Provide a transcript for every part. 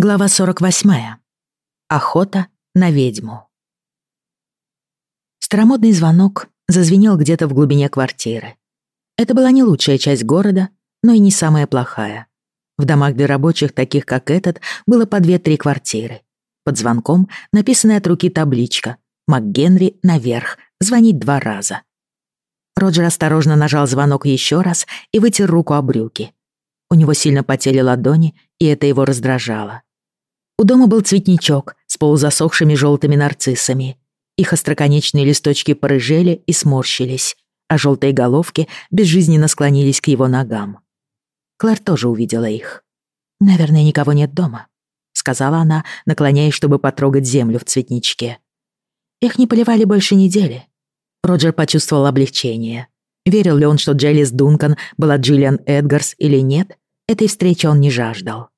Глава 48. Охота на ведьму. Старомодный звонок зазвенел где-то в глубине квартиры. Это была не лучшая часть города, но и не самая плохая. В домах для рабочих, таких как этот, было по две-три квартиры. Под звонком написанная от руки табличка «МакГенри наверх, звонить два раза». Роджер осторожно нажал звонок еще раз и вытер руку о брюки. У него сильно потели ладони, и это его раздражало. У дома был цветничок с полузасохшими желтыми нарциссами. Их остроконечные листочки порыжели и сморщились, а желтые головки безжизненно склонились к его ногам. Клэр тоже увидела их. «Наверное, никого нет дома», — сказала она, наклоняясь, чтобы потрогать землю в цветничке. Их не поливали больше недели. Роджер почувствовал облегчение. Верил ли он, что Джелис Дункан была Джиллиан Эдгарс или нет, этой встречи он не жаждал.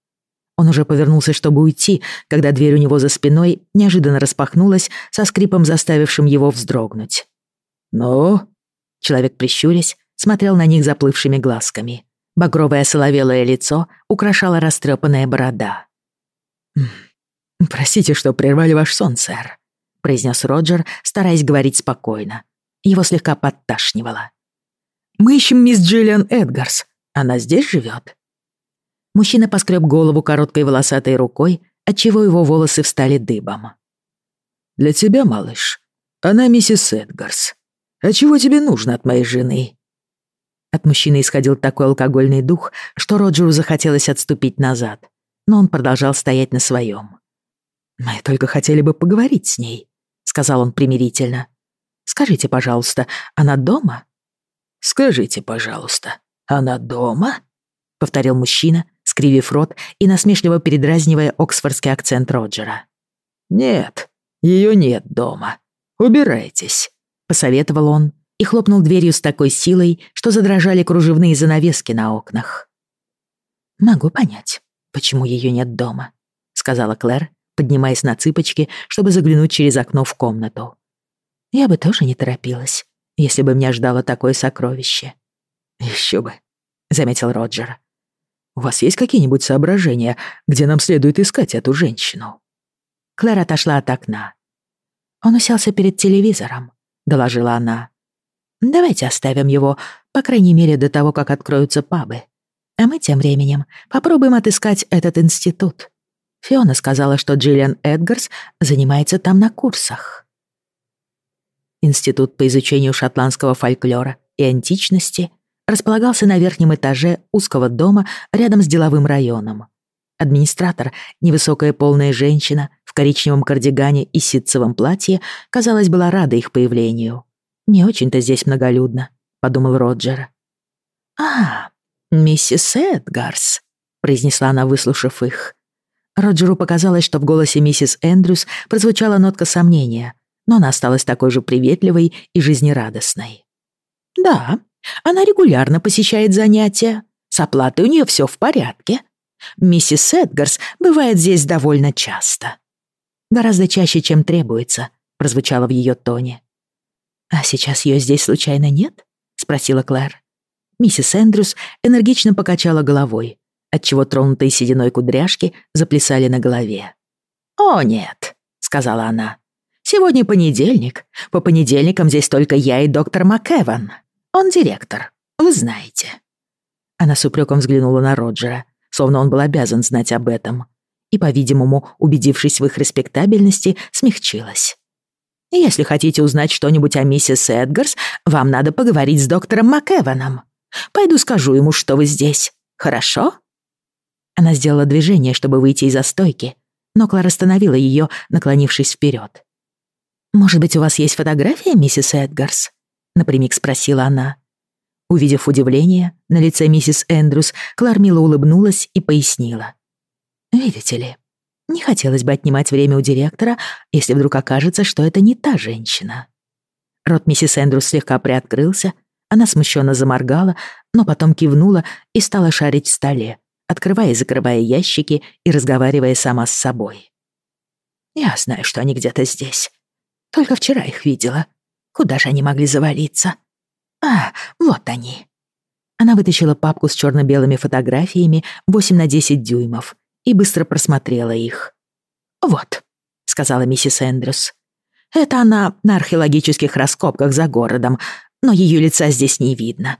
Он уже повернулся, чтобы уйти, когда дверь у него за спиной неожиданно распахнулась, со скрипом заставившим его вздрогнуть. «Ну?» Человек, прищурясь, смотрел на них заплывшими глазками. Багровое соловелое лицо украшала растрепанная борода. «Простите, что прервали ваш сон, сэр», — произнес Роджер, стараясь говорить спокойно. Его слегка подташнивало. «Мы ищем мисс Джиллиан Эдгарс. Она здесь живет?» Мужчина поскреб голову короткой волосатой рукой, отчего его волосы встали дыбом. «Для тебя, малыш, она миссис Эдгарс. А чего тебе нужно от моей жены?» От мужчины исходил такой алкогольный дух, что Роджеру захотелось отступить назад, но он продолжал стоять на своем. «Мы только хотели бы поговорить с ней», — сказал он примирительно. «Скажите, пожалуйста, она дома?» «Скажите, пожалуйста, она дома?» — повторил мужчина, скривив рот и насмешливо передразнивая оксфордский акцент Роджера. «Нет, ее нет дома. Убирайтесь», — посоветовал он и хлопнул дверью с такой силой, что задрожали кружевные занавески на окнах. «Могу понять, почему ее нет дома», — сказала Клэр, поднимаясь на цыпочки, чтобы заглянуть через окно в комнату. «Я бы тоже не торопилась, если бы меня ждало такое сокровище». «Еще бы», — заметил Роджер. У вас есть какие-нибудь соображения, где нам следует искать эту женщину?» Клэр отошла от окна. «Он уселся перед телевизором», — доложила она. «Давайте оставим его, по крайней мере, до того, как откроются пабы. А мы тем временем попробуем отыскать этот институт. Фиона сказала, что Джиллиан Эдгарс занимается там на курсах». Институт по изучению шотландского фольклора и античности располагался на верхнем этаже узкого дома рядом с деловым районом. Администратор, невысокая полная женщина в коричневом кардигане и ситцевом платье, казалось, была рада их появлению. «Не очень-то здесь многолюдно», — подумал Роджер. «А, миссис Эдгарс», — произнесла она, выслушав их. Роджеру показалось, что в голосе миссис Эндрюс прозвучала нотка сомнения, но она осталась такой же приветливой и жизнерадостной. «Да, она регулярно посещает занятия. С оплатой у нее все в порядке. Миссис Эдгарс бывает здесь довольно часто. Гораздо чаще, чем требуется, прозвучало в ее тоне. «А сейчас ее здесь случайно нет?» — спросила Клэр. Миссис Эндрюс энергично покачала головой, отчего тронутые сединой кудряшки заплясали на голове. «О, нет», — сказала она. «Сегодня понедельник. По понедельникам здесь только я и доктор МакЭван. Он директор, вы знаете». Она с упреком взглянула на Роджера, словно он был обязан знать об этом. И, по-видимому, убедившись в их респектабельности, смягчилась. «Если хотите узнать что-нибудь о миссис Эдгарс, вам надо поговорить с доктором МакЭваном. Пойду скажу ему, что вы здесь. Хорошо?» Она сделала движение, чтобы выйти из-за стойки, но Клара остановила ее, наклонившись вперед. «Может быть, у вас есть фотография, миссис Эдгарс?» — напрямик спросила она. Увидев удивление на лице миссис Эндрюс, Клар улыбнулась и пояснила. «Видите ли, не хотелось бы отнимать время у директора, если вдруг окажется, что это не та женщина». Рот миссис Эндрюс слегка приоткрылся, она смущенно заморгала, но потом кивнула и стала шарить в столе, открывая и закрывая ящики и разговаривая сама с собой. «Я знаю, что они где-то здесь. Только вчера их видела. Куда же они могли завалиться? А, вот они. Она вытащила папку с черно-белыми фотографиями 8 на 10 дюймов и быстро просмотрела их. «Вот», — сказала миссис Эндрюс. «Это она на археологических раскопках за городом, но ее лица здесь не видно.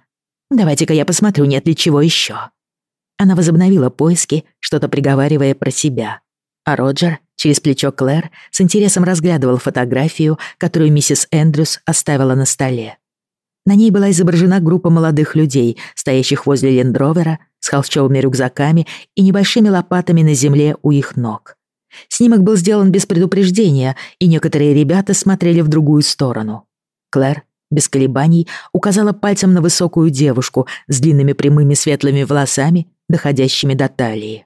Давайте-ка я посмотрю, нет ли чего еще». Она возобновила поиски, что-то приговаривая про себя. А Роджер через плечо Клэр с интересом разглядывал фотографию, которую миссис Эндрюс оставила на столе. На ней была изображена группа молодых людей, стоящих возле лендровера, с холщовыми рюкзаками и небольшими лопатами на земле у их ног. Снимок был сделан без предупреждения, и некоторые ребята смотрели в другую сторону. Клэр, без колебаний, указала пальцем на высокую девушку с длинными прямыми светлыми волосами, доходящими до талии.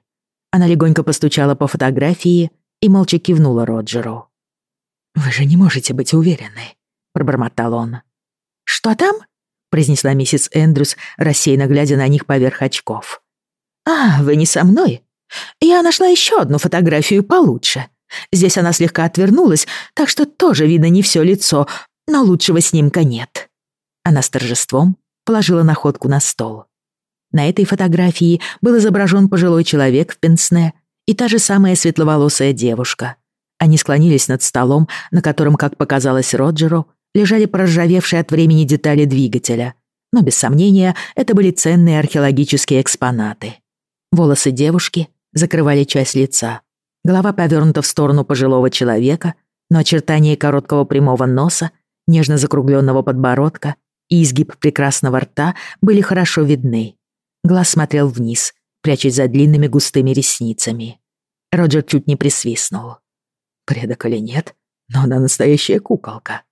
Она легонько постучала по фотографии и молча кивнула Роджеру. «Вы же не можете быть уверены», — пробормотал он. «Что там?» — произнесла миссис Эндрюс, рассеянно глядя на них поверх очков. «А, вы не со мной? Я нашла еще одну фотографию получше. Здесь она слегка отвернулась, так что тоже видно не все лицо, но лучшего снимка нет». Она с торжеством положила находку на стол. На этой фотографии был изображен пожилой человек в пенсне и та же самая светловолосая девушка. Они склонились над столом, на котором, как показалось Роджеру, лежали проржавевшие от времени детали двигателя. Но, без сомнения, это были ценные археологические экспонаты. Волосы девушки закрывали часть лица. Голова повернута в сторону пожилого человека, но очертания короткого прямого носа, нежно закругленного подбородка и изгиб прекрасного рта были хорошо видны. Глаз смотрел вниз, прячась за длинными густыми ресницами. Роджер чуть не присвистнул. Предок или нет, но она настоящая куколка.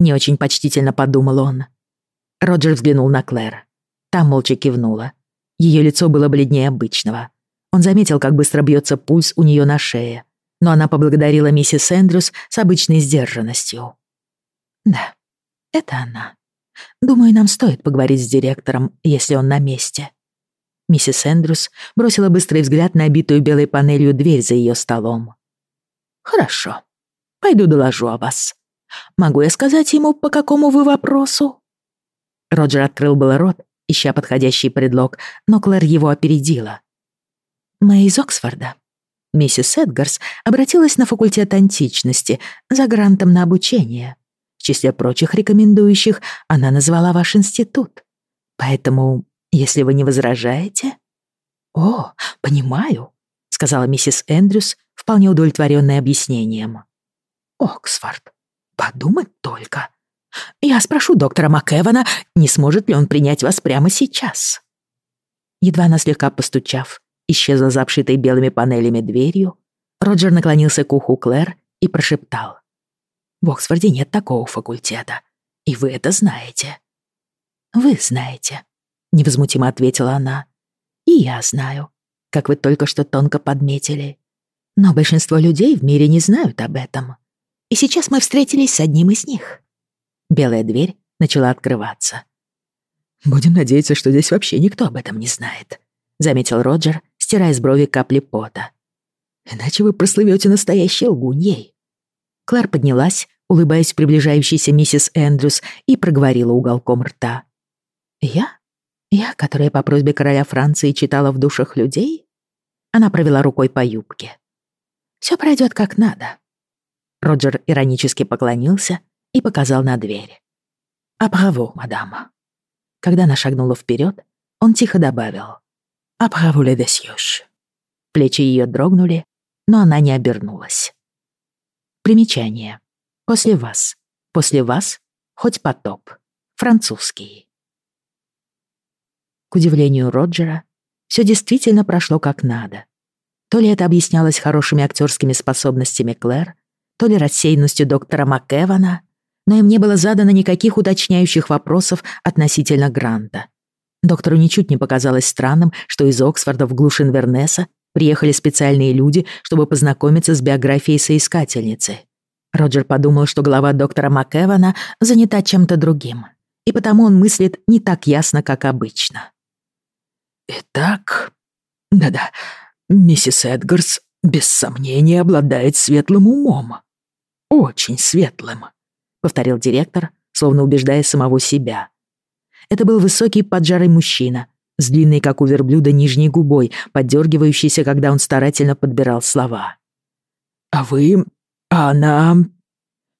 Не очень почтительно подумал он. Роджер взглянул на Клэр. Та молча кивнула. Ее лицо было бледнее обычного. Он заметил, как быстро бьется пульс у нее на шее, но она поблагодарила миссис Эндрюс с обычной сдержанностью. «Да, это она. Думаю, нам стоит поговорить с директором, если он на месте». Миссис Эндрюс бросила быстрый взгляд на обитую белой панелью дверь за ее столом. «Хорошо. Пойду доложу о вас. Могу я сказать ему, по какому вы вопросу?» Роджер открыл было рот, ища подходящий предлог, но Клэр его опередила. Мы из Оксфорда. Миссис Эдгарс обратилась на факультет античности за грантом на обучение. В числе прочих рекомендующих она назвала ваш институт. Поэтому, если вы не возражаете... «О, понимаю», — сказала миссис Эндрюс, вполне удовлетворенная объяснением. «Оксфорд. Подумать только. Я спрошу доктора МакЭвана, не сможет ли он принять вас прямо сейчас». Едва она слегка постучав, исчезла за обшитой белыми панелями дверью, Роджер наклонился к уху Клэр и прошептал. «В Оксфорде нет такого факультета, и вы это знаете». «Вы знаете», — невозмутимо ответила она. «И я знаю, как вы только что тонко подметили. Но большинство людей в мире не знают об этом. И сейчас мы встретились с одним из них». Белая дверь начала открываться. «Будем надеяться, что здесь вообще никто об этом не знает», — заметил Роджер, стирая с брови капли пота. «Иначе вы прослывете настоящей лгуньей». Клэр поднялась, улыбаясь приближающейся миссис Эндрюс, и проговорила уголком рта. «Я? Я, которая по просьбе короля Франции читала в душах людей?» Она провела рукой по юбке. «Всё пройдёт как надо». Роджер иронически поклонился и показал на дверь. «А браво, мадам». Когда она шагнула вперёд, он тихо добавил. «Après vous les Плечи ее дрогнули, но она не обернулась. Примечание. После вас. После вас хоть потоп. Французский. К удивлению Роджера, все действительно прошло как надо. То ли это объяснялось хорошими актерскими способностями Клэр, то ли рассеянностью доктора МакЭвана, но им не было задано никаких уточняющих вопросов относительно Гранта. Доктору ничуть не показалось странным, что из Оксфорда в глушь Инвернеса приехали специальные люди, чтобы познакомиться с биографией соискательницы. Роджер подумал, что голова доктора МакЭвана занята чем-то другим, и потому он мыслит не так ясно, как обычно. «Итак, да-да, миссис Эдгарс без сомнения обладает светлым умом. Очень светлым», — повторил директор, словно убеждая самого себя. Это был высокий поджарый мужчина, с длинной, как у верблюда, нижней губой, поддергивающейся, когда он старательно подбирал слова. «А вы... А она...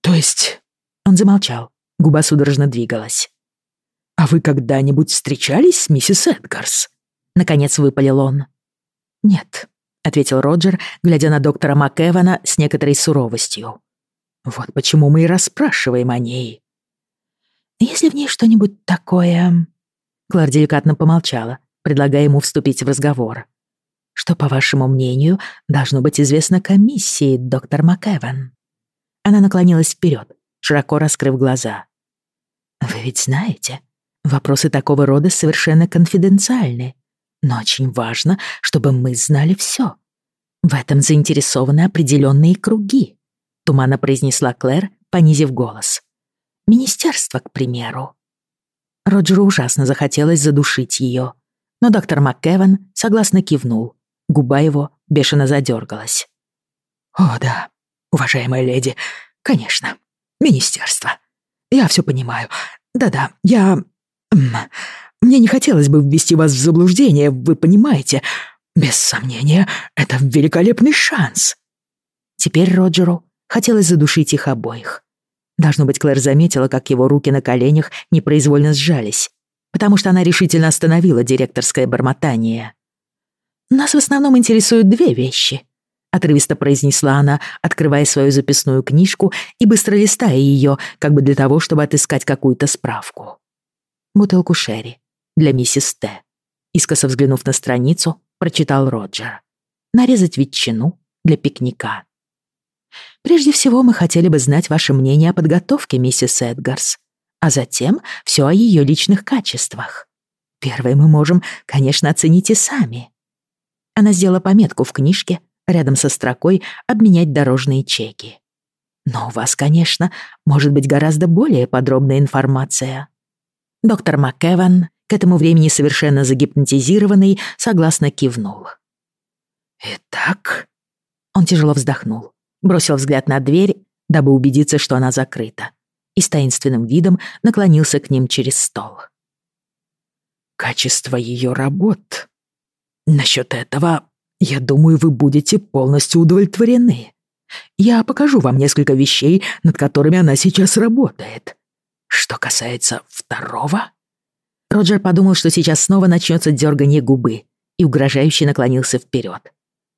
То есть...» Он замолчал, губа судорожно двигалась. «А вы когда-нибудь встречались с миссис Эдгарс?» Наконец выпалил он. «Нет», — ответил Роджер, глядя на доктора МакЭвана с некоторой суровостью. «Вот почему мы и расспрашиваем о ней». «Если в ней что-нибудь такое...» Клэр деликатно помолчала, предлагая ему вступить в разговор. «Что, по вашему мнению, должно быть известно комиссии, доктор МакЭван?» Она наклонилась вперед, широко раскрыв глаза. «Вы ведь знаете, вопросы такого рода совершенно конфиденциальны, но очень важно, чтобы мы знали все. В этом заинтересованы определенные круги», — туманно произнесла Клэр, понизив голос. «Министерство, к примеру». Роджеру ужасно захотелось задушить ее, но доктор МакКеван согласно кивнул. Губа его бешено задергалась. «О, да, уважаемая леди, конечно, министерство. Я все понимаю. Да-да, я... Мне не хотелось бы ввести вас в заблуждение, вы понимаете. Без сомнения, это великолепный шанс». Теперь Роджеру хотелось задушить их обоих. Должно быть, Клэр заметила, как его руки на коленях непроизвольно сжались, потому что она решительно остановила директорское бормотание. «Нас в основном интересуют две вещи», — отрывисто произнесла она, открывая свою записную книжку и быстро листая ее, как бы для того, чтобы отыскать какую-то справку. Бутылку Шерри для миссис Т. Искоса взглянув на страницу, прочитал Роджер. Нарезать ветчину для пикника. Прежде всего, мы хотели бы знать ваше мнение о подготовке миссис Эдгарс, а затем все о ее личных качествах. Первое мы можем, конечно, оценить и сами. Она сделала пометку в книжке рядом со строкой «Обменять дорожные чеки». Но у вас, конечно, может быть гораздо более подробная информация. Доктор МакЭван, к этому времени совершенно загипнотизированный, согласно кивнул. «Итак...» Он тяжело вздохнул бросил взгляд на дверь, дабы убедиться, что она закрыта, и с таинственным видом наклонился к ним через стол. «Качество ее работ. Насчет этого, я думаю, вы будете полностью удовлетворены. Я покажу вам несколько вещей, над которыми она сейчас работает. Что касается второго...» Роджер подумал, что сейчас снова начнется дергание губы, и угрожающе наклонился вперед.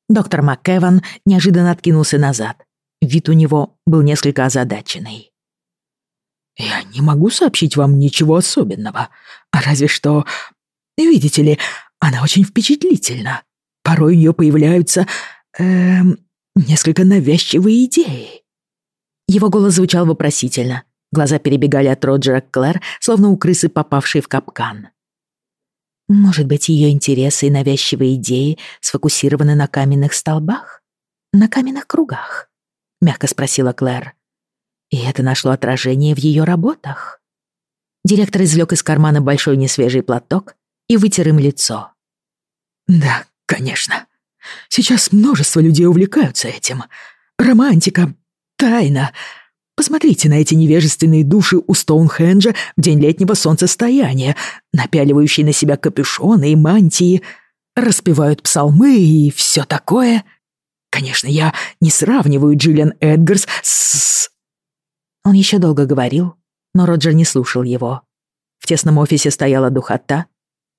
Доктор МакКеван неожиданно откинулся назад. Вид у него был несколько озадаченный. «Я не могу сообщить вам ничего особенного. а Разве что... Видите ли, она очень впечатлительна. Порой у нее появляются... Эм, несколько навязчивые идеи». Его голос звучал вопросительно. Глаза перебегали от Роджера к Клэр, словно у крысы, попавшей в капкан. Может быть, ее интересы и навязчивые идеи сфокусированы на каменных столбах? На каменных кругах? Мягко спросила Клэр. И это нашло отражение в ее работах. Директор извлек из кармана большой несвежий платок и вытер им лицо. «Да, конечно. Сейчас множество людей увлекаются этим. Романтика, тайна, Посмотрите на эти невежественные души у Стоунхенджа в день летнего солнцестояния, напяливающие на себя капюшоны и мантии, распевают псалмы и все такое. Конечно, я не сравниваю Джиллиан Эдгарс с... Он еще долго говорил, но Роджер не слушал его. В тесном офисе стояла духота,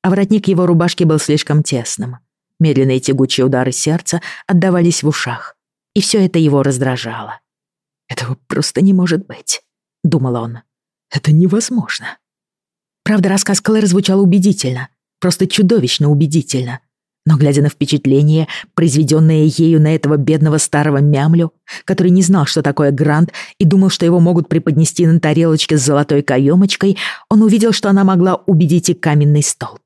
а воротник его рубашки был слишком тесным. Медленные тягучие удары сердца отдавались в ушах, и все это его раздражало. «Этого просто не может быть», — думал он. «Это невозможно». Правда, рассказ Клэр звучал убедительно, просто чудовищно убедительно. Но глядя на впечатление, произведенное ею на этого бедного старого мямлю, который не знал, что такое грант, и думал, что его могут преподнести на тарелочке с золотой каемочкой, он увидел, что она могла убедить и каменный столб.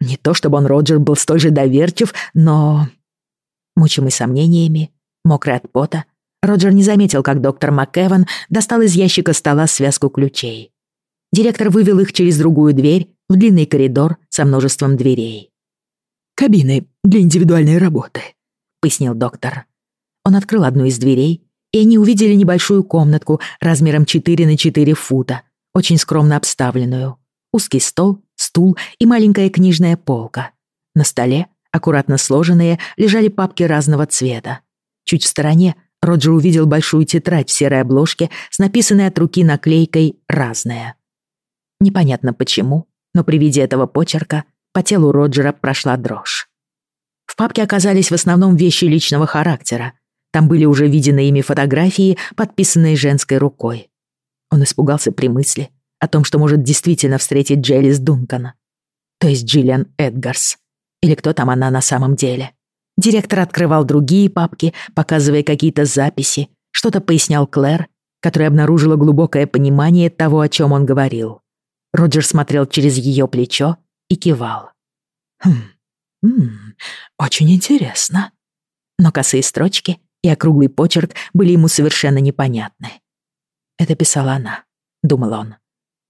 Не то чтобы он, Роджер, был столь же доверчив, но... Мучимый сомнениями, мокрый от пота, Роджер не заметил, как доктор МакЭван достал из ящика стола связку ключей. Директор вывел их через другую дверь в длинный коридор со множеством дверей. «Кабины для индивидуальной работы», — пояснил доктор. Он открыл одну из дверей, и они увидели небольшую комнатку размером 4 на 4 фута, очень скромно обставленную. Узкий стол, стул и маленькая книжная полка. На столе, аккуратно сложенные, лежали папки разного цвета. Чуть в стороне Роджер увидел большую тетрадь в серой обложке с написанной от руки наклейкой «Разное». Непонятно почему, но при виде этого почерка по телу Роджера прошла дрожь. В папке оказались в основном вещи личного характера. Там были уже видены ими фотографии, подписанные женской рукой. Он испугался при мысли о том, что может действительно встретить Джейлис Дункана, то есть Джиллиан Эдгарс, или кто там она на самом деле. Директор открывал другие папки, показывая какие-то записи, что-то пояснял Клэр, которая обнаружила глубокое понимание того, о чем он говорил. Роджер смотрел через ее плечо и кивал. «Хм, м очень интересно». Но косые строчки и округлый почерк были ему совершенно непонятны. «Это писала она», — думал он.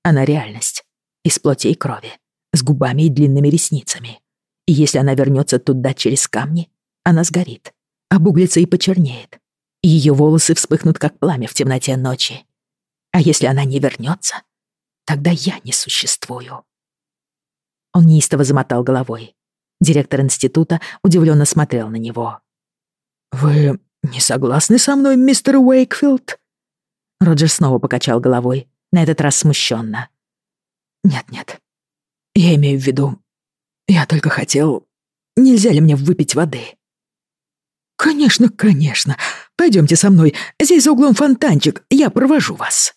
«Она реальность, из плоти и крови, с губами и длинными ресницами. И если она вернется туда через камни, она сгорит, обуглится и почернеет. Ее волосы вспыхнут, как пламя в темноте ночи. А если она не вернется, тогда я не существую. Он неистово замотал головой. Директор института удивленно смотрел на него. «Вы не согласны со мной, мистер Уэйкфилд?» Роджер снова покачал головой, на этот раз смущенно. «Нет-нет, я имею в виду, я только хотел... Нельзя ли мне выпить воды?» «Конечно, конечно. Пойдемте со мной. Здесь за углом фонтанчик. Я провожу вас».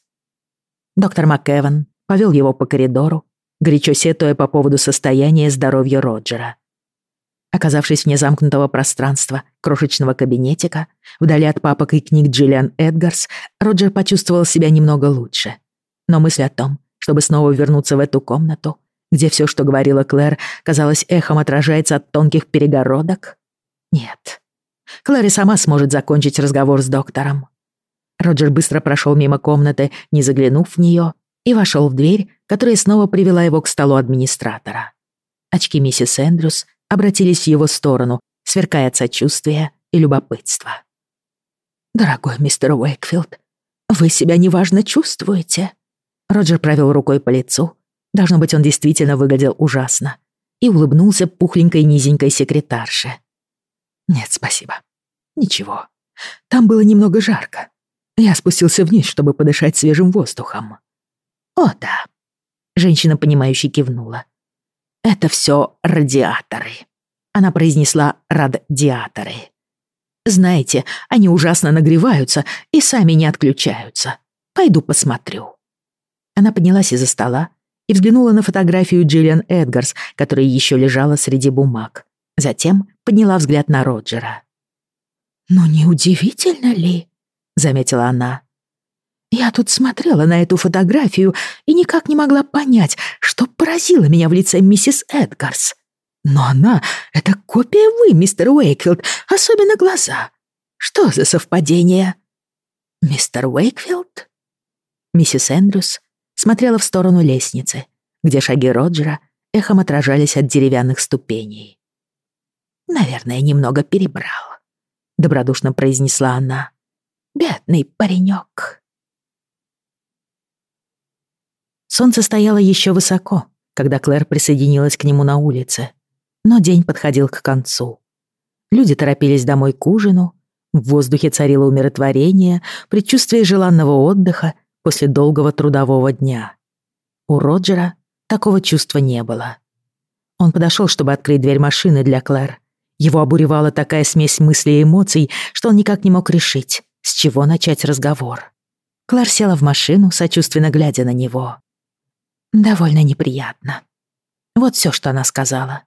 Доктор МакЭван повел его по коридору, горячо сетуя по поводу состояния здоровья Роджера. Оказавшись вне замкнутого пространства, крошечного кабинетика, вдали от папок и книг Джиллиан Эдгарс, Роджер почувствовал себя немного лучше. Но мысль о том, чтобы снова вернуться в эту комнату, где все, что говорила Клэр, казалось, эхом отражается от тонких перегородок? Нет. Клэр и сама сможет закончить разговор с доктором. Роджер быстро прошел мимо комнаты, не заглянув в нее, и вошел в дверь, которая снова привела его к столу администратора. Очки миссис Эндрюс обратились в его сторону, сверкая от сочувствия и любопытства. «Дорогой мистер Уэйкфилд, вы себя неважно чувствуете?» Роджер провел рукой по лицу. Должно быть, он действительно выглядел ужасно. И улыбнулся пухленькой низенькой секретарше. «Нет, спасибо. Ничего. Там было немного жарко. Я спустился вниз, чтобы подышать свежим воздухом». «О, да». Женщина, понимающе кивнула. «Это все радиаторы». Она произнесла «радиаторы». «Знаете, они ужасно нагреваются и сами не отключаются. Пойду посмотрю». Она поднялась из-за стола и взглянула на фотографию Джиллиан Эдгарс, которая еще лежала среди бумаг. Затем подняла взгляд на Роджера. «Ну, не удивительно ли?» — заметила она. Я тут смотрела на эту фотографию и никак не могла понять, что поразило меня в лице миссис Эдгарс. Но она — это копия вы, мистер Уэйкфилд, особенно глаза. Что за совпадение? Мистер Уэйкфилд? Миссис Эндрюс смотрела в сторону лестницы, где шаги Роджера эхом отражались от деревянных ступеней. «Наверное, немного перебрал», — добродушно произнесла она. «Бедный паренек». Солнце стояло еще высоко, когда Клэр присоединилась к нему на улице. Но день подходил к концу. Люди торопились домой к ужину, в воздухе царило умиротворение, предчувствие желанного отдыха после долгого трудового дня. У Роджера такого чувства не было. Он подошел, чтобы открыть дверь машины для Клэр. Его обуревала такая смесь мыслей и эмоций, что он никак не мог решить, с чего начать разговор. Клэр села в машину, сочувственно глядя на него довольно неприятно. Вот все, что она сказала.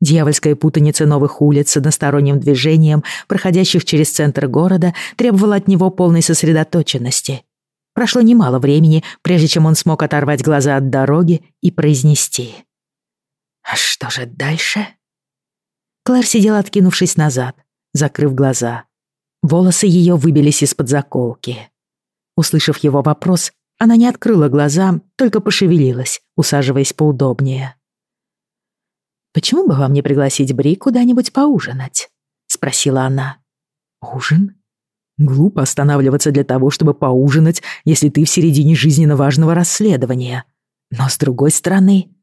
Дьявольская путаница новых улиц с односторонним движением, проходящих через центр города, требовала от него полной сосредоточенности. Прошло немало времени, прежде чем он смог оторвать глаза от дороги и произнести. «А что же дальше?» Клэр сидела, откинувшись назад, закрыв глаза. Волосы ее выбились из-под заколки. Услышав его вопрос, она не открыла глаза, только пошевелилась, усаживаясь поудобнее. «Почему бы вам не пригласить Бри куда-нибудь поужинать?» — спросила она. «Ужин? Глупо останавливаться для того, чтобы поужинать, если ты в середине жизненно важного расследования. Но с другой стороны...»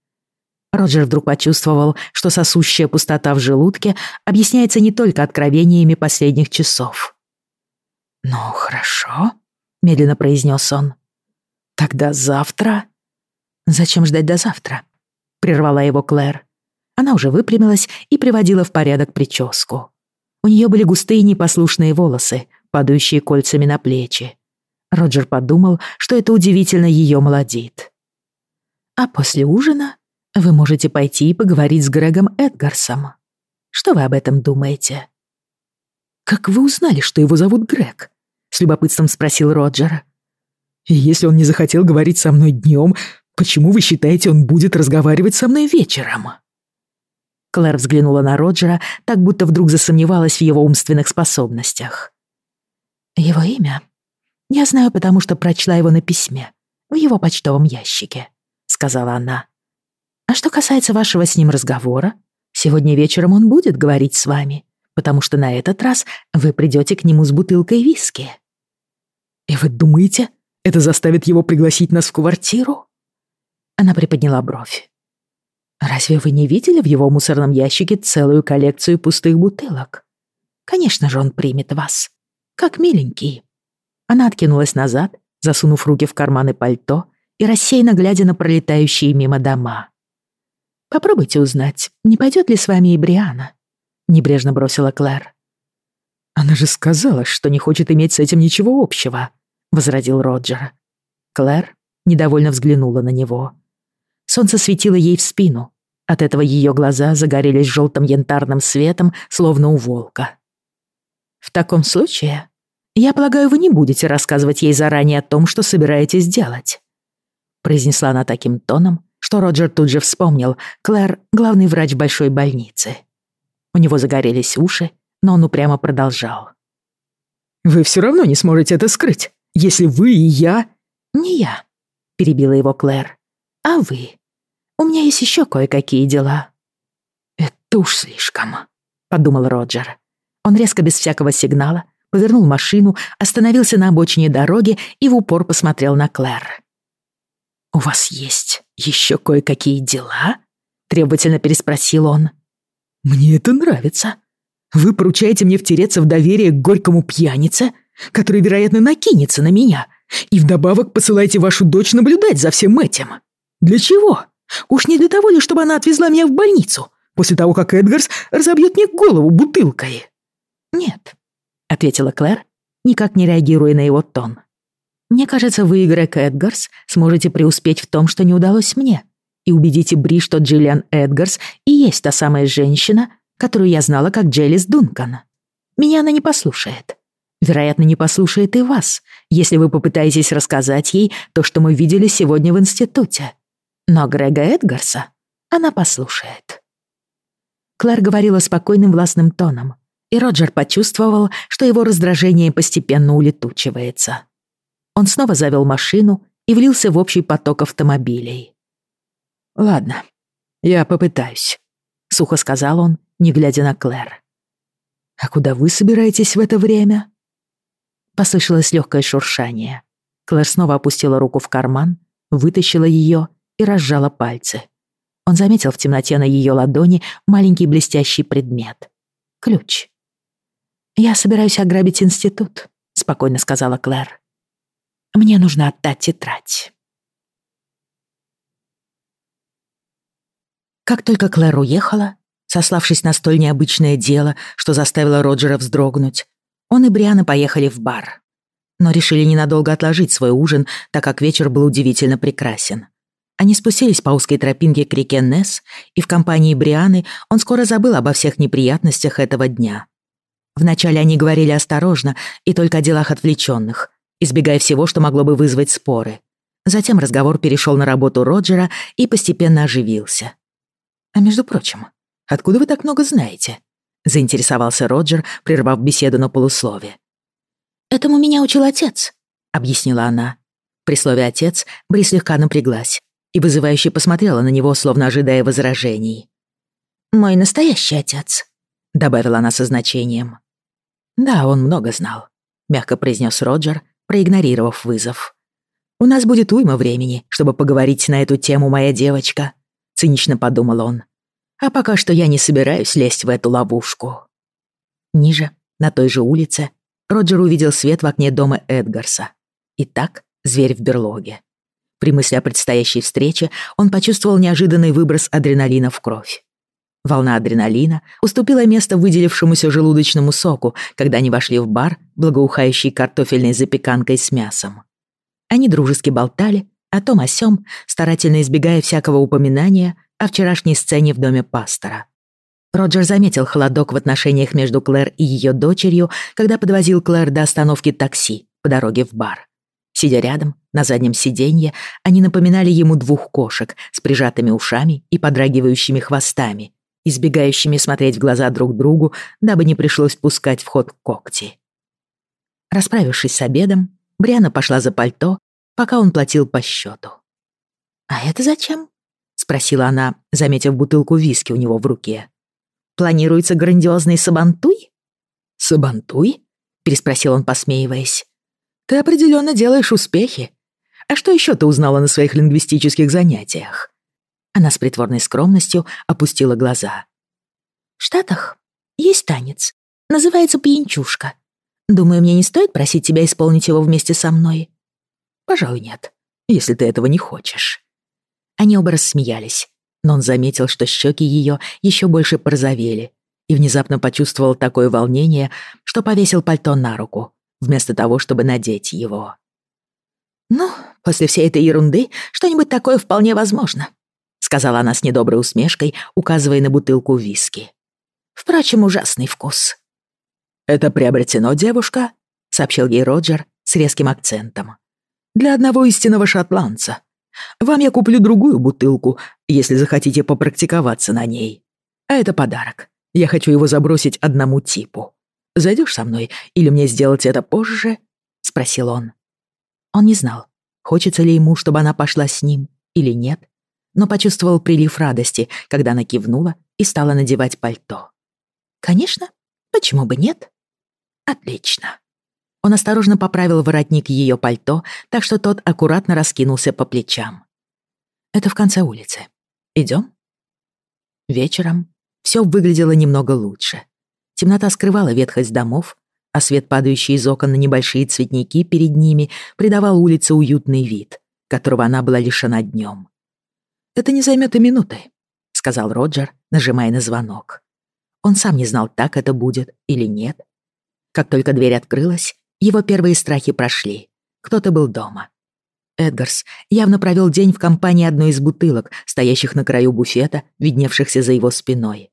Роджер вдруг почувствовал, что сосущая пустота в желудке объясняется не только откровениями последних часов. «Ну, хорошо», — медленно произнес он. «Тогда завтра...» «Зачем ждать до завтра?» — прервала его Клэр. Она уже выпрямилась и приводила в порядок прическу. У нее были густые непослушные волосы, падающие кольцами на плечи. Роджер подумал, что это удивительно ее молодит. «А после ужина вы можете пойти и поговорить с Грегом Эдгарсом. Что вы об этом думаете?» «Как вы узнали, что его зовут Грег?» — с любопытством спросил Роджер. «И если он не захотел говорить со мной днем, почему вы считаете, он будет разговаривать со мной вечером?» Клэр взглянула на Роджера, так будто вдруг засомневалась в его умственных способностях. «Его имя я знаю, потому что прочла его на письме, в его почтовом ящике», — сказала она. «А что касается вашего с ним разговора, сегодня вечером он будет говорить с вами, потому что на этот раз вы придете к нему с бутылкой виски». «И вы думаете, это заставит его пригласить нас в квартиру?» Она приподняла бровь. «Разве вы не видели в его мусорном ящике целую коллекцию пустых бутылок? Конечно же он примет вас. Как миленький». Она откинулась назад, засунув руки в карманы пальто и рассеянно глядя на пролетающие мимо дома. «Попробуйте узнать, не пойдет ли с вами и Бриана?» — небрежно бросила Клэр. «Она же сказала, что не хочет иметь с этим ничего общего», — возразил Роджер. Клэр недовольно взглянула на него. Солнце светило ей в спину. От этого ее глаза загорелись желтым янтарным светом, словно у волка. «В таком случае «Я полагаю, вы не будете рассказывать ей заранее о том, что собираетесь делать», произнесла она таким тоном, что Роджер тут же вспомнил Клэр — главный врач большой больницы. У него загорелись уши, но он упрямо продолжал. «Вы все равно не сможете это скрыть, если вы и я...» «Не я», — перебила его Клэр, — «а вы. У меня есть еще кое-какие дела». «Это уж слишком», — подумал Роджер. Он резко, без всякого сигнала, повернул машину, остановился на обочине дороги и в упор посмотрел на Клэр. «У вас есть еще кое-какие дела?» — требовательно переспросил он. «Мне это нравится. Вы поручаете мне втереться в доверие к горькому пьянице, который, вероятно, накинется на меня, и вдобавок посылаете вашу дочь наблюдать за всем этим. Для чего? Уж не для того ли, чтобы она отвезла меня в больницу, после того, как Эдгарс разобьет мне голову бутылкой?» «Нет, ответила Клэр, никак не реагируя на его тон. «Мне кажется, вы, Грег Эдгарс, сможете преуспеть в том, что не удалось мне, и убедите Бри, что Джиллиан Эдгарс и есть та самая женщина, которую я знала как Джелис Дункан. Меня она не послушает. Вероятно, не послушает и вас, если вы попытаетесь рассказать ей то, что мы видели сегодня в институте. Но Грега Эдгарса она послушает». Клэр говорила спокойным властным тоном, и Роджер почувствовал, что его раздражение постепенно улетучивается. Он снова завел машину и влился в общий поток автомобилей. «Ладно, я попытаюсь», — сухо сказал он, не глядя на Клэр. «А куда вы собираетесь в это время?» Послышалось легкое шуршание. Клэр снова опустила руку в карман, вытащила ее и разжала пальцы. Он заметил в темноте на ее ладони маленький блестящий предмет. Ключ. «Я собираюсь ограбить институт», — спокойно сказала Клэр. «Мне нужно отдать тетрадь». Как только Клэр уехала, сославшись на столь необычное дело, что заставило Роджера вздрогнуть, он и Бриана поехали в бар. Но решили ненадолго отложить свой ужин, так как вечер был удивительно прекрасен. Они спустились по узкой тропинке к реке Несс, и в компании Брианы он скоро забыл обо всех неприятностях этого дня. Вначале они говорили осторожно и только о делах отвлеченных, избегая всего, что могло бы вызвать споры. Затем разговор перешел на работу Роджера и постепенно оживился. «А между прочим, откуда вы так много знаете?» — заинтересовался Роджер, прервав беседу на полуслове. «Этому меня учил отец», — объяснила она. При слове «отец» Бри слегка напряглась и вызывающе посмотрела на него, словно ожидая возражений. «Мой настоящий отец», — добавила она со значением. «Да, он много знал», — мягко произнес Роджер, проигнорировав вызов. «У нас будет уйма времени, чтобы поговорить на эту тему, моя девочка. цинично подумал он. А пока что я не собираюсь лезть в эту ловушку. Ниже, на той же улице, Роджер увидел свет в окне дома Эдгарса. Итак, зверь в берлоге. При мысли о предстоящей встрече он почувствовал неожиданный выброс адреналина в кровь. Волна адреналина уступила место выделившемуся желудочному соку, когда они вошли в бар, благоухающий картофельной запеканкой с мясом. Они дружески болтали о том о сём, старательно избегая всякого упоминания о вчерашней сцене в доме пастора. Роджер заметил холодок в отношениях между Клэр и ее дочерью, когда подвозил Клэр до остановки такси по дороге в бар. Сидя рядом, на заднем сиденье, они напоминали ему двух кошек с прижатыми ушами и подрагивающими хвостами, избегающими смотреть в глаза друг другу, дабы не пришлось пускать в ход когти. Расправившись с обедом, Бриана пошла за пальто, пока он платил по счету. «А это зачем?» — спросила она, заметив бутылку виски у него в руке. Планируется грандиозный сабантуй?» «Сабантуй?» — переспросил он, посмеиваясь. «Ты определенно делаешь успехи. А что еще ты узнала на своих лингвистических занятиях?» Она с притворной скромностью опустила глаза. «В Штатах есть танец. Называется пьянчушка. Думаю, мне не стоит просить тебя исполнить его вместе со мной?» «Пожалуй, нет, если ты этого не хочешь». Они оба рассмеялись но он заметил, что щеки ее еще больше порозовели, и внезапно почувствовал такое волнение, что повесил пальто на руку, вместо того, чтобы надеть его. «Ну, после всей этой ерунды что-нибудь такое вполне возможно», сказала она с недоброй усмешкой, указывая на бутылку виски. «Впрочем, ужасный вкус». «Это приобретено, девушка?» сообщил ей Роджер с резким акцентом. «Для одного истинного шотландца. Вам я куплю другую бутылку, если захотите попрактиковаться на ней. А это подарок. Я хочу его забросить одному типу. Зайдешь со мной или мне сделать это позже?» — спросил он. Он не знал, хочется ли ему, чтобы она пошла с ним или нет, но почувствовал прилив радости, когда она кивнула и стала надевать пальто. «Конечно, почему бы нет?» «Отлично». Он осторожно поправил воротник ее пальто, так что тот аккуратно раскинулся по плечам. «Это в конце улицы. Идем?» Вечером все выглядело немного лучше. Темнота скрывала ветхость домов, а свет, падающий из окон на небольшие цветники перед ними, придавал улице уютный вид, которого она была лишена днем. «Это не займет и минуты», — сказал Роджер, нажимая на звонок. Он сам не знал, так это будет или нет. Как только дверь открылась, его первые страхи прошли. Кто-то был дома. Эдгарс явно провел день в компании одной из бутылок, стоящих на краю буфета, видневшихся за его спиной.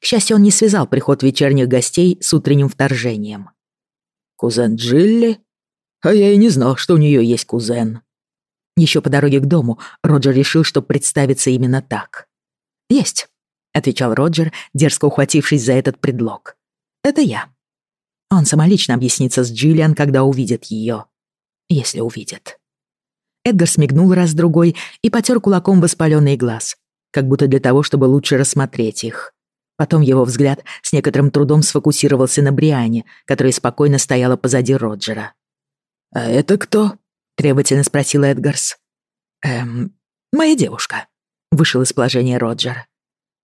К счастью, он не связал приход вечерних гостей с утренним вторжением. «Кузен Джилли? А я и не знал, что у нее есть кузен». Еще по дороге к дому Роджер решил, что представится именно так. «Есть», — отвечал Роджер, дерзко ухватившись за этот предлог. «Это я. Он самолично объяснится с Джиллиан, когда увидит ее. Если увидит. Эдгар смигнул раз-другой и потер кулаком воспаленный глаз, как будто для того, чтобы лучше рассмотреть их. Потом его взгляд с некоторым трудом сфокусировался на Бриане, которая спокойно стояла позади Роджера. «А это кто?» — требовательно спросил Эдгарс. «Эм, моя девушка», — вышел из положения Роджер.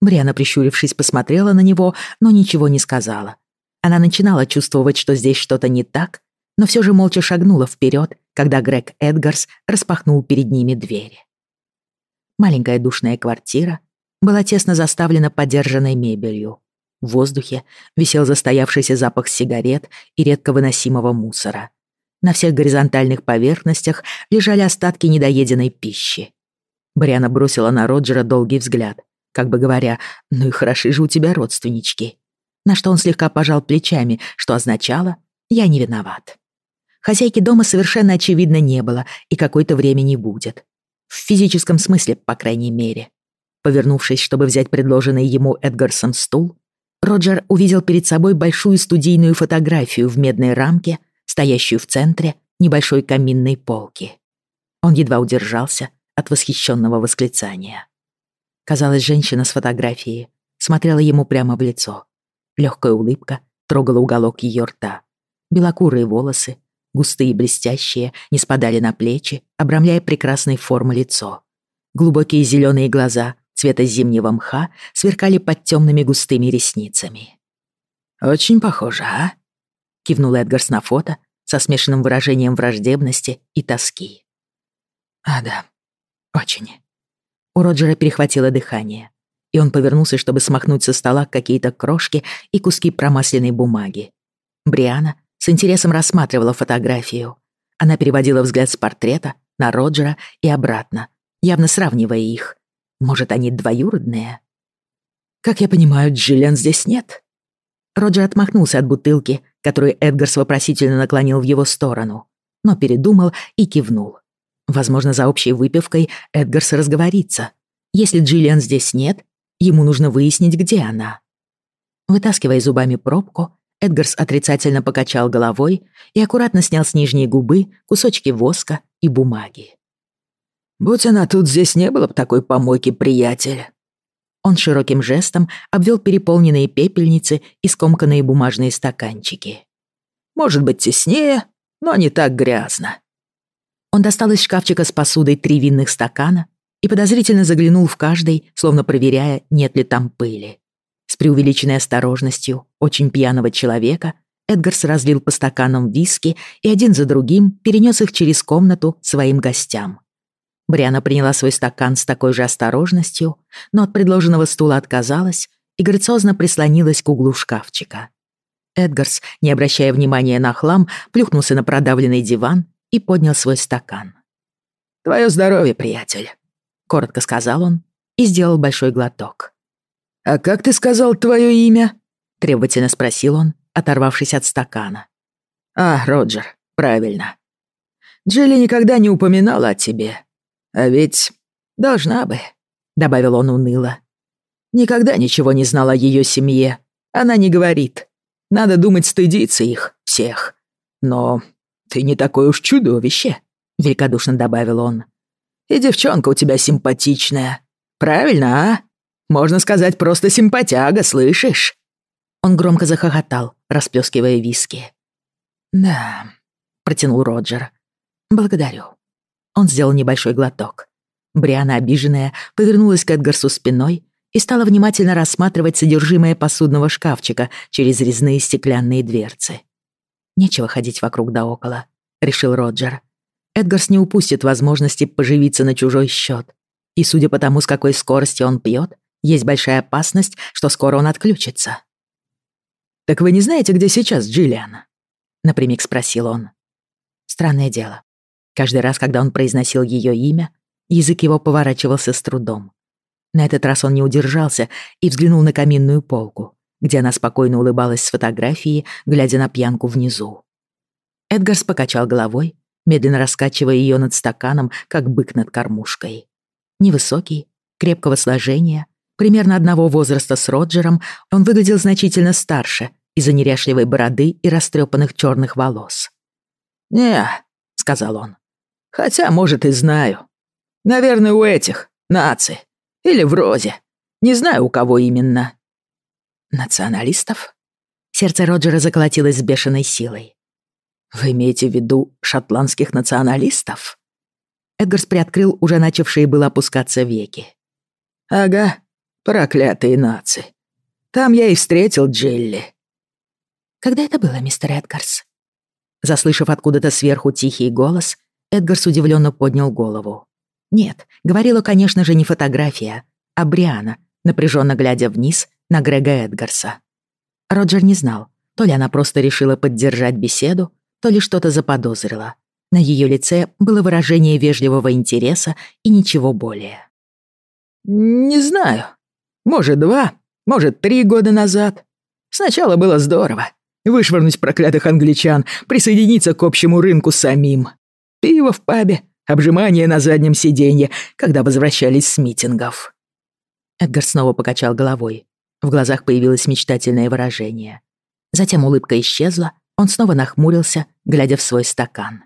Бриана, прищурившись, посмотрела на него, но ничего не сказала. Она начинала чувствовать, что здесь что-то не так, но все же молча шагнула вперед, когда Грег Эдгарс распахнул перед ними двери. Маленькая душная квартира была тесно заставлена подержанной мебелью. В воздухе висел застоявшийся запах сигарет и редко выносимого мусора. На всех горизонтальных поверхностях лежали остатки недоеденной пищи. Бриана бросила на Роджера долгий взгляд, как бы говоря, «Ну и хороши же у тебя родственнички» на что он слегка пожал плечами, что означало «я не виноват». Хозяйки дома совершенно очевидно не было и какое-то время не будет. В физическом смысле, по крайней мере. Повернувшись, чтобы взять предложенный ему Эдгарсом стул, Роджер увидел перед собой большую студийную фотографию в медной рамке, стоящую в центре небольшой каминной полки. Он едва удержался от восхищенного восклицания. Казалось, женщина с фотографии смотрела ему прямо в лицо. Легкая улыбка трогала уголок ее рта. Белокурые волосы, густые и блестящие, не спадали на плечи, обрамляя прекрасной формы лицо. Глубокие зеленые глаза цвета зимнего мха сверкали под темными густыми ресницами. «Очень похоже, а?» — кивнул Эдгарс на фото со смешанным выражением враждебности и тоски. «А да, очень». У Роджера перехватило дыхание, и он повернулся, чтобы смахнуть со стола какие-то крошки и куски промасленной бумаги. Бриана с интересом рассматривала фотографию. Она переводила взгляд с портрета на Роджера и обратно, явно сравнивая их. Может, они двоюродные? «Как я понимаю, Джиллиан здесь нет?» Роджер отмахнулся от бутылки, которую Эдгарс вопросительно наклонил в его сторону, но передумал и кивнул. Возможно, за общей выпивкой Эдгарс разговорится. Если Джиллиан здесь нет, ему нужно выяснить, где она. Вытаскивая зубами пробку, Эдгарс отрицательно покачал головой и аккуратно снял с нижней губы кусочки воска и бумаги. «Будь она тут, здесь не было бы такой помойки, приятель». Он широким жестом обвел переполненные пепельницы и скомканные бумажные стаканчики. «Может быть, теснее, но не так грязно». Он достал из шкафчика с посудой три винных стакана и подозрительно заглянул в каждый, словно проверяя, нет ли там пыли. С преувеличенной осторожностью очень пьяного человека Эдгарс разлил по стаканам виски и один за другим перенес их через комнату своим гостям. Бриана приняла свой стакан с такой же осторожностью, но от предложенного стула отказалась и грациозно прислонилась к углу шкафчика. Эдгарс, не обращая внимания на хлам, плюхнулся на продавленный диван и поднял свой стакан. «Твое здоровье, приятель», — коротко сказал он и сделал большой глоток. «А как ты сказал твое имя?» — требовательно спросил он, оторвавшись от стакана. «А, Роджер, правильно. Джилли никогда не упоминала о тебе. А ведь должна бы», — добавил он уныло. «Никогда ничего не знала о ее семье. Она не говорит. Надо думать, стыдиться их, всех. Но ты не такое уж чудовище», — великодушно добавил он. «И девчонка у тебя симпатичная. Правильно, а? Можно сказать, просто симпатяга, слышишь?» Он громко захохотал, расплескивая виски. «Да», — протянул Роджер. «Благодарю». Он сделал небольшой глоток. Бриана, обиженная, повернулась к Эдгарсу спиной и стала внимательно рассматривать содержимое посудного шкафчика через резные стеклянные дверцы. «Нечего ходить вокруг да около», — решил Роджер. Эдгарс не упустит возможности поживиться на чужой счет. И судя по тому, с какой скоростью он пьет, есть большая опасность, что скоро он отключится. «Так вы не знаете, где сейчас Джиллиан?» — напрямик спросил он. Странное дело. Каждый раз, когда он произносил ее имя, язык его поворачивался с трудом. На этот раз он не удержался и взглянул на каминную полку, где она спокойно улыбалась с фотографии, глядя на пьянку внизу. Эдгарс покачал головой, медленно раскачивая ее над стаканом, как бык над кормушкой. Невысокий, крепкого сложения, Примерно одного возраста с Роджером, он выглядел значительно старше из-за неряшливой бороды и растрепанных черных волос. «Не», — сказал он, — «хотя, может, и знаю. Наверное, у этих, наци, или в Розе. Не знаю, у кого именно». «Националистов?» Сердце Роджера заколотилось с бешеной силой. «Вы имеете в виду шотландских националистов?» Эдгарс приоткрыл уже начавшие было опускаться веки. «Ага, Проклятые нации. Там я и встретил Джилли. Когда это было, мистер Эдгарс? Заслышав откуда-то сверху тихий голос, Эдгарс удивленно поднял голову. Нет, говорила, конечно же, не фотография, а Бриана, напряженно глядя вниз на Грега Эдгарса. Роджер не знал, то ли она просто решила поддержать беседу, то ли что-то заподозрила. На ее лице было выражение вежливого интереса и ничего более. «Не знаю», может, два, может, три года назад. Сначала было здорово. Вышвырнуть проклятых англичан, присоединиться к общему рынку самим. Пиво в пабе, обжимание на заднем сиденье, когда возвращались с митингов. Эдгар снова покачал головой. В глазах появилось мечтательное выражение. Затем улыбка исчезла, он снова нахмурился, глядя в свой стакан.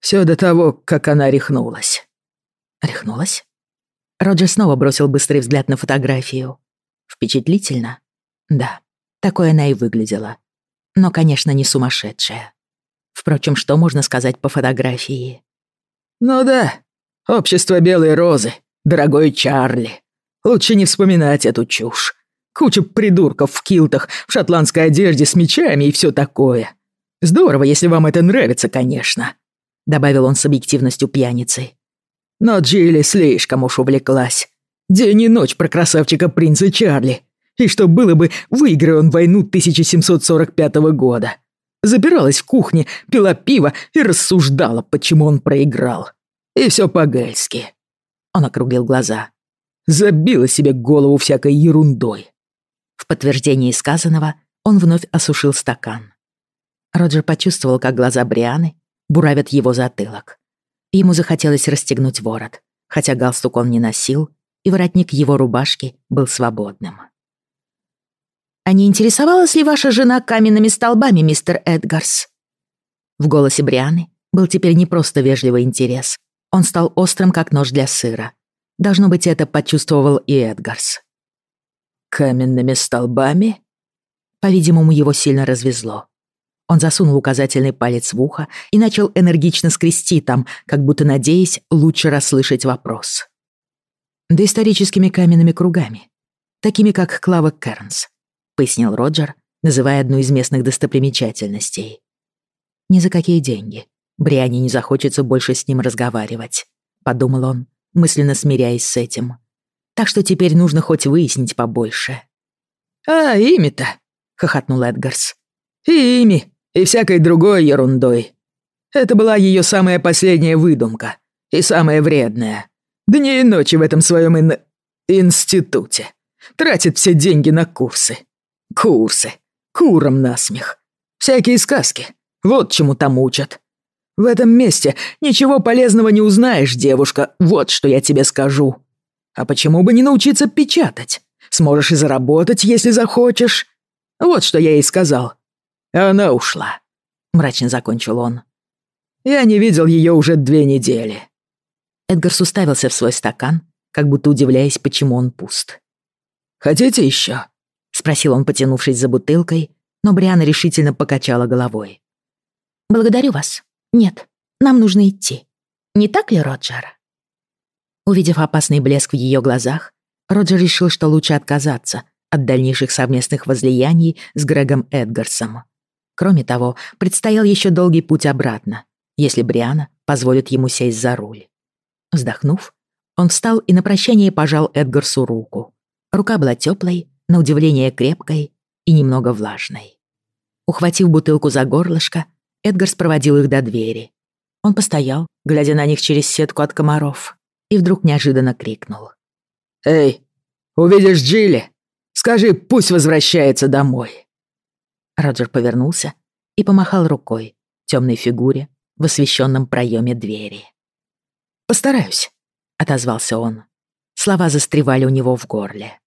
Все до того, как она рехнулась. Рехнулась? Роджер снова бросил быстрый взгляд на фотографию. Впечатлительно? Да, такой она и выглядела. Но, конечно, не сумасшедшая. Впрочем, что можно сказать по фотографии? «Ну да, общество Белой Розы. Дорогой Чарли, лучше не вспоминать эту чушь. Куча придурков в килтах, в шотландской одежде с мечами и все такое. Здорово, если вам это нравится, конечно», — добавил он с объективностью пьяницы. «Но Джилли слишком уж увлеклась. День и ночь про красавчика принца Чарли. И что было бы, выиграя он войну 1745 года. Запиралась в кухне, пила пиво и рассуждала, почему он проиграл. И все по-гальски. Он округлил глаза. Забила себе голову всякой ерундой. В подтверждении сказанного он вновь осушил стакан. Роджер почувствовал, как глаза Брианы буравят его затылок. Ему захотелось расстегнуть ворот, хотя галстук он не носил, и воротник его рубашки был свободным. «А не интересовалась ли ваша жена каменными столбами, мистер Эдгарс?» В голосе Брианы был теперь не просто вежливый интерес. Он стал острым, как нож для сыра. Должно быть, это почувствовал и Эдгарс. «Каменными столбами?» По-видимому, его сильно развезло. Он засунул указательный палец в ухо и начал энергично скрести там, как будто надеясь лучше расслышать вопрос. «Доисторическими каменными кругами, такими как Клава Кернс. — пояснил Роджер, называя одну из местных достопримечательностей. «Ни за какие деньги. Бриане не захочется больше с ним разговаривать», — подумал он, мысленно смиряясь с этим. «Так что теперь нужно хоть выяснить побольше». «А, ими-то!» — хохотнул Эдгарс. «И ими, и всякой другой ерундой. Это была ее самая последняя выдумка и самая вредная. Дни и ночи в этом своем ин... институте. Тратит все деньги на курсы. Курсы. Курам насмех. Всякие сказки. Вот чему там учат. В этом месте ничего полезного не узнаешь, девушка, вот что я тебе скажу. А почему бы не научиться печатать? Сможешь и заработать, если захочешь. Вот что я ей сказал. Она ушла. Мрачно закончил он. Я не видел ее уже две недели. Эдгарс уставился в свой стакан, как будто удивляясь, почему он пуст. «Хотите еще?» — спросил он, потянувшись за бутылкой, но Бриана решительно покачала головой. «Благодарю вас. Нет, нам нужно идти. Не так ли, Роджер?» Увидев опасный блеск в ее глазах, Роджер решил, что лучше отказаться от дальнейших совместных возлияний с Грегом Эдгарсом. Кроме того, предстоял еще долгий путь обратно, если Бриана позволит ему сесть за руль. Вздохнув, он встал и на прощание пожал Эдгарсу руку. Рука была теплой, на удивление крепкой и немного влажной. Ухватив бутылку за горлышко, Эдгарс проводил их до двери. Он постоял, глядя на них через сетку от комаров, и вдруг неожиданно крикнул. «Эй, увидишь Джилли? Скажи, пусть возвращается домой!» Роджер повернулся и помахал рукой темной фигуре в освещенном проеме двери. «Постараюсь», — отозвался он. Слова застревали у него в горле.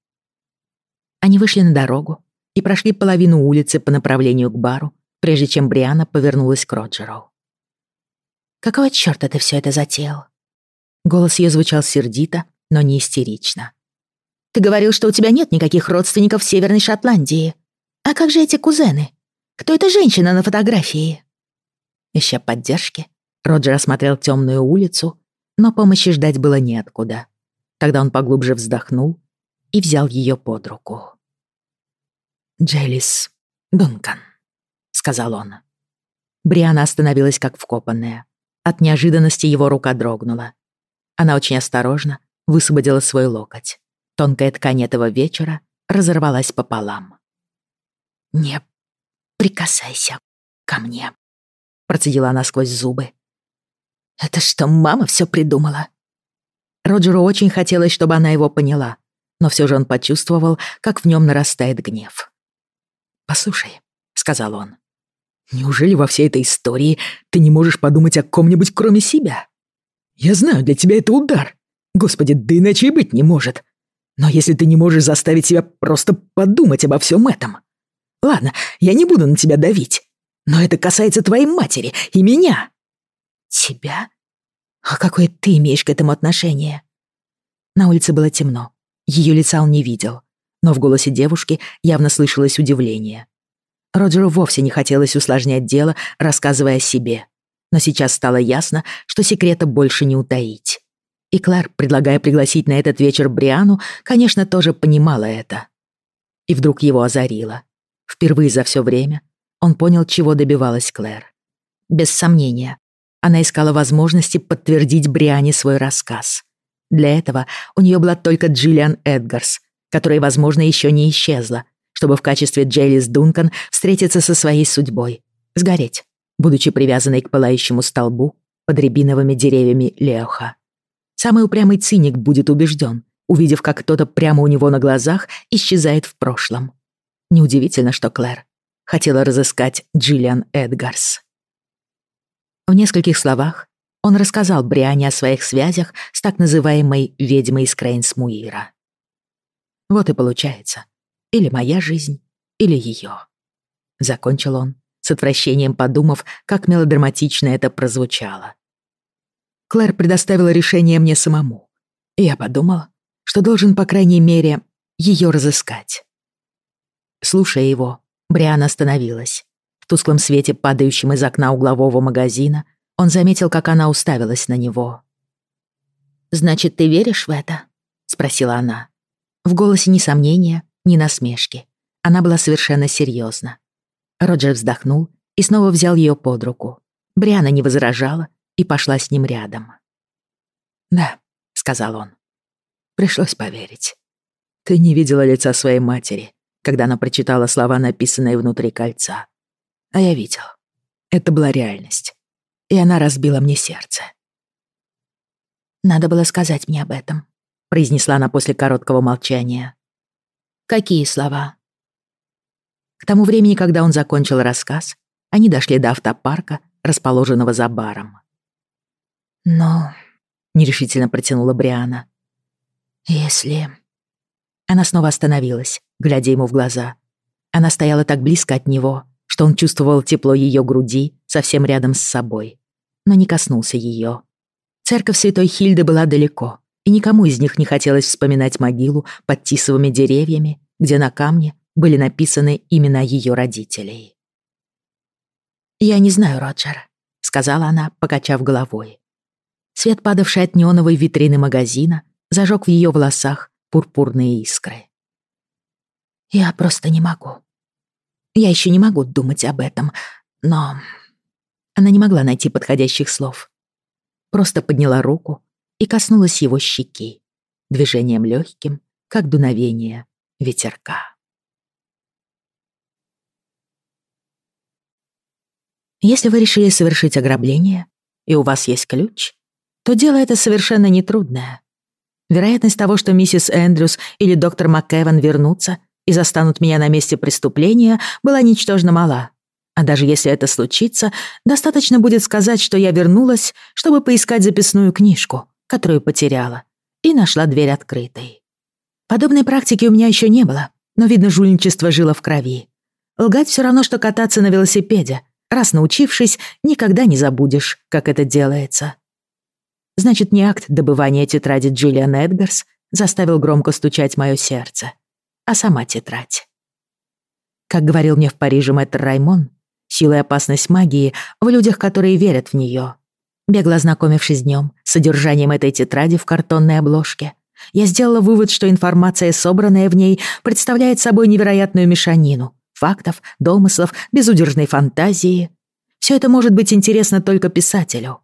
Они вышли на дорогу и прошли половину улицы по направлению к бару, прежде чем Бриана повернулась к Роджеру. «Какого чёрта ты всё это затеял?» Голос её звучал сердито, но не истерично. «Ты говорил, что у тебя нет никаких родственников в Северной Шотландии. А как же эти кузены? Кто эта женщина на фотографии?» Ища поддержки, Роджер осмотрел тёмную улицу, но помощи ждать было неоткуда. Тогда он поглубже вздохнул и взял ее под руку. «Джелис Дункан», — сказал он. Бриана остановилась как вкопанная. От неожиданности его рука дрогнула. Она очень осторожно высвободила свой локоть. Тонкая ткань этого вечера разорвалась пополам. «Не прикасайся ко мне», — процедила она сквозь зубы. «Это что, мама все придумала?» Роджеру очень хотелось, чтобы она его поняла, но все же он почувствовал, как в нем нарастает гнев. «Послушай», — сказал он, — «неужели во всей этой истории ты не можешь подумать о ком-нибудь кроме себя? Я знаю, для тебя это удар. Господи, да иначе и быть не может. Но если ты не можешь заставить себя просто подумать обо всем этом... Ладно, я не буду на тебя давить, но это касается твоей матери и меня». «Тебя? А какое ты имеешь к этому отношение?» На улице было темно. Ее лица он не видел, но в голосе девушки явно слышалось удивление. Роджеру вовсе не хотелось усложнять дело, рассказывая о себе. Но сейчас стало ясно, что секрета больше не утаить. И Клэр, предлагая пригласить на этот вечер Бриану, конечно, тоже понимала это. И вдруг его озарило. Впервые за все время он понял, чего добивалась Клэр. Без сомнения, она искала возможности подтвердить Бриане свой рассказ. Для этого у нее была только Джиллиан Эдгарс, которая, возможно, еще не исчезла, чтобы в качестве Джейлис Дункан встретиться со своей судьбой, сгореть, будучи привязанной к пылающему столбу под рябиновыми деревьями Леоха. Самый упрямый циник будет убежден, увидев, как кто-то прямо у него на глазах исчезает в прошлом. Неудивительно, что Клэр хотела разыскать Джиллиан Эдгарс. В нескольких словах он рассказал Бриане о своих связях с так называемой ведьмой из Крейнсмуира. Вот и получается, или моя жизнь, или ее. Закончил он, с отвращением подумав, как мелодраматично это прозвучало. Клэр предоставила решение мне самому. И я подумал, что должен, по крайней мере, ее разыскать. Слушая его, Бриана остановилась. В тусклом свете, падающем из окна углового магазина, он заметил, как она уставилась на него. «Значит, ты веришь в это?» — спросила она. В голосе ни сомнения, ни насмешки. Она была совершенно серьезна. Роджер вздохнул и снова взял ее под руку. Бриана не возражала, и пошла с ним рядом. «Да», — сказал он. Пришлось поверить. Ты не видела лица своей матери, когда она прочитала слова, написанные внутри кольца. А я видел. Это была реальность. И она разбила мне сердце. «Надо было сказать мне об этом», — произнесла она после короткого молчания. «Какие слова?» К тому времени, когда он закончил рассказ, они дошли до автопарка, расположенного за баром. «Но...» — нерешительно протянула Бриана. «Если...» Она снова остановилась, глядя ему в глаза. Она стояла так близко от него, что он чувствовал тепло ее груди совсем рядом с собой, но не коснулся ее. Церковь Святой Хильды была далеко, и никому из них не хотелось вспоминать могилу под тисовыми деревьями, где на камне были написаны имена ее родителей. «Я не знаю, Роджер», — сказала она, покачав головой. Свет, падавший от неоновой витрины магазина, зажег в ее волосах пурпурные искры. «Я просто не могу. Я еще не могу думать об этом, но...» Она не могла найти подходящих слов. Просто подняла руку и коснулась его щеки, движением легким, как дуновение ветерка. Если вы решили совершить ограбление, и у вас есть ключ, то дело это совершенно нетрудное. Вероятность того, что миссис Эндрюс или доктор МакКеван вернутся и застанут меня на месте преступления, была ничтожно мала. А даже если это случится, достаточно будет сказать, что я вернулась, чтобы поискать записную книжку, которую потеряла, и нашла дверь открытой. Подобной практики у меня еще не было, но, видно, жульничество жило в крови. Лгать все равно, что кататься на велосипеде. Раз научившись, никогда не забудешь, как это делается. Значит, не акт добывания тетради Джиллиан Эдгарс заставил громко стучать мое сердце, а сама тетрадь. Как говорил мне в Париже мэтр Раймон, сила и опасность магии в людях, которые верят в нее. Бегло ознакомившись днем с содержанием этой тетради в картонной обложке, я сделала вывод, что информация, собранная в ней, представляет собой невероятную мешанину фактов, домыслов, безудержной фантазии. Все это может быть интересно только писателю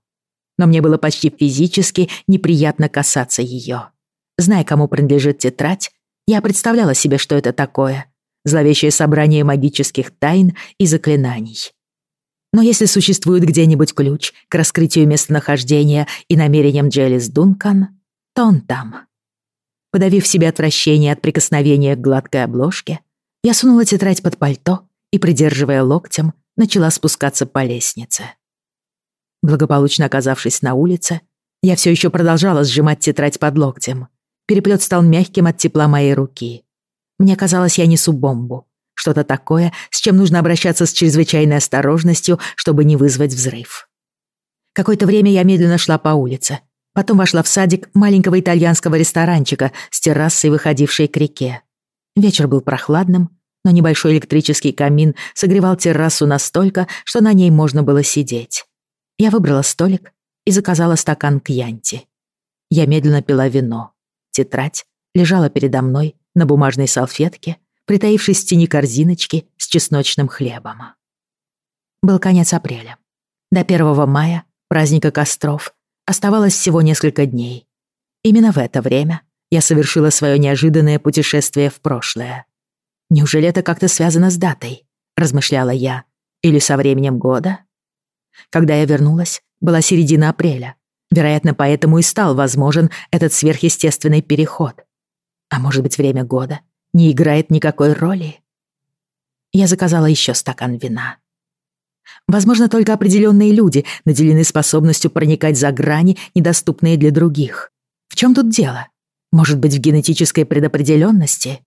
но мне было почти физически неприятно касаться ее. Зная, кому принадлежит тетрадь, я представляла себе, что это такое. Зловещее собрание магических тайн и заклинаний. Но если существует где-нибудь ключ к раскрытию местонахождения и намерениям Джелис Дункан, то он там. Подавив себе отвращение от прикосновения к гладкой обложке, я сунула тетрадь под пальто и, придерживая локтем, начала спускаться по лестнице. Благополучно оказавшись на улице, я все еще продолжала сжимать тетрадь под локтем. Переплет стал мягким от тепла моей руки. Мне казалось, я несу бомбу. Что-то такое, с чем нужно обращаться с чрезвычайной осторожностью, чтобы не вызвать взрыв. Какое-то время я медленно шла по улице. Потом вошла в садик маленького итальянского ресторанчика с террасой, выходившей к реке. Вечер был прохладным, но небольшой электрический камин согревал террасу настолько, что на ней можно было сидеть. Я выбрала столик и заказала стакан кьянти. Я медленно пила вино. Тетрадь лежала передо мной на бумажной салфетке, притаившись в тени корзиночки с чесночным хлебом. Был конец апреля. До 1 мая, праздника костров, оставалось всего несколько дней. Именно в это время я совершила свое неожиданное путешествие в прошлое. Неужели это как-то связано с датой? Размышляла я. Или со временем года? Когда я вернулась, была середина апреля. Вероятно, поэтому и стал возможен этот сверхъестественный переход. А может быть, время года не играет никакой роли? Я заказала еще стакан вина. Возможно, только определенные люди наделены способностью проникать за грани, недоступные для других. В чем тут дело? Может быть, в генетической предопределенности?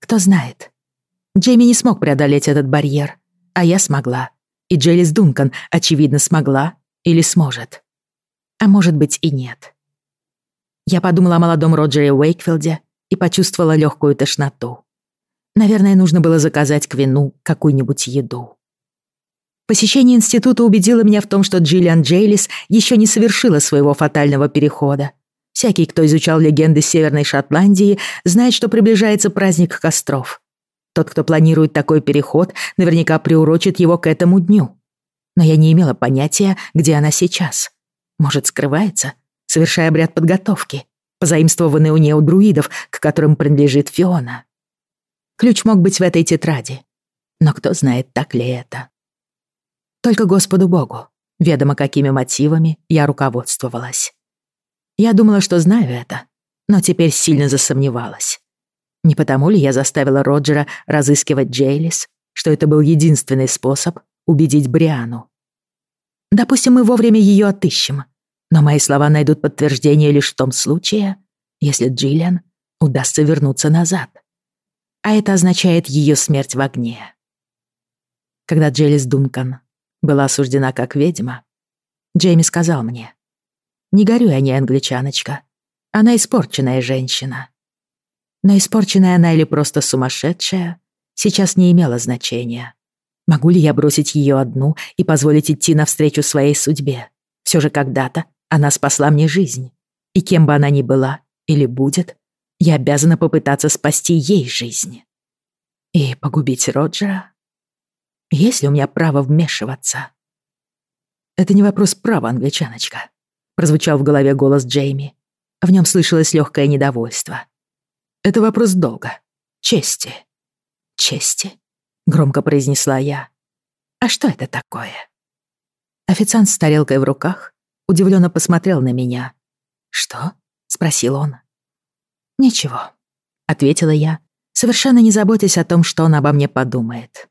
Кто знает. Джейми не смог преодолеть этот барьер, а я смогла. И Джелис Дункан, очевидно, смогла или сможет. А может быть и нет. Я подумала о молодом Роджере Уэйкфилде и почувствовала легкую тошноту. Наверное, нужно было заказать к вину какую-нибудь еду. Посещение института убедило меня в том, что Джиллиан Джейлис еще не совершила своего фатального перехода. Всякий, кто изучал легенды Северной Шотландии, знает, что приближается праздник костров. Тот, кто планирует такой переход, наверняка приурочит его к этому дню. Но я не имела понятия, где она сейчас. Может, скрывается, совершая обряд подготовки, позаимствованный у неудруидов, к которым принадлежит Фиона. Ключ мог быть в этой тетради. Но кто знает, так ли это. Только Господу Богу, ведомо какими мотивами я руководствовалась. Я думала, что знаю это, но теперь сильно засомневалась. Не потому ли я заставила Роджера разыскивать Джейлис, что это был единственный способ убедить Бриану? Допустим, мы вовремя ее отыщем, но мои слова найдут подтверждение лишь в том случае, если Джиллиан удастся вернуться назад. А это означает ее смерть в огне. Когда Джейлис Дункан была осуждена как ведьма, Джейми сказал мне, «Не горюй о ней, англичаночка. Она испорченная женщина. Но испорченная она или просто сумасшедшая сейчас не имело значения. Могу ли я бросить ее одну и позволить идти навстречу своей судьбе? Все же когда-то она спасла мне жизнь. И кем бы она ни была или будет, я обязана попытаться спасти ей жизнь. И погубить Роджера? Есть ли у меня право вмешиваться? Это не вопрос права, англичаночка. Прозвучал в голове голос Джейми. В нем слышалось легкое недовольство. Это вопрос долга, чести. Чести, громко произнесла я. А что это такое? Официант с тарелкой в руках удивленно посмотрел на меня. Что? спросил он. Ничего, ответила я, совершенно не заботясь о том, что он обо мне подумает.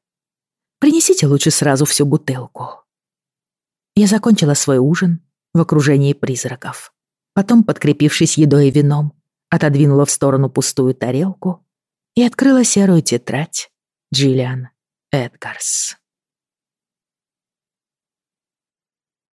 Принесите лучше сразу всю бутылку. Я закончила свой ужин в окружении призраков. Потом, подкрепившись едой и вином, отодвинула в сторону пустую тарелку и открыла серую тетрадь Джиллиан Эдгарс.